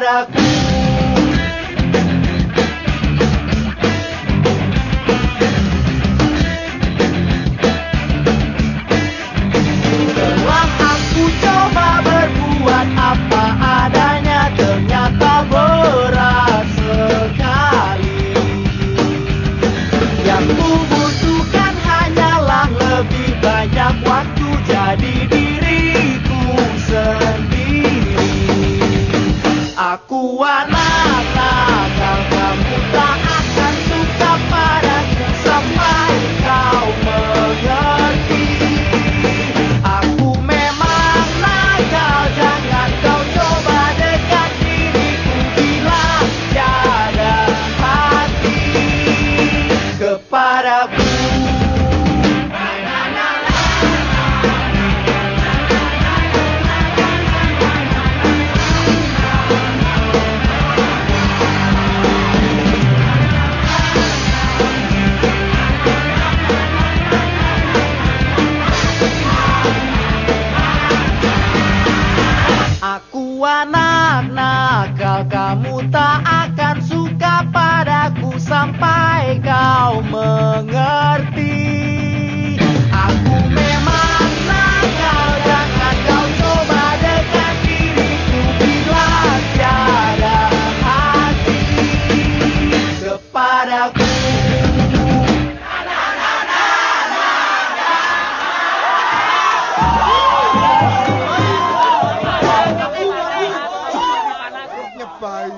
kepadaku Telah aku coba berbuat apa adanya Ternyata berat sekali. Yang kubutuhkan hanyalah lebih banyak waktu Jadi Aku anak nakal Kamu tak akan suka padaku Sampai pai.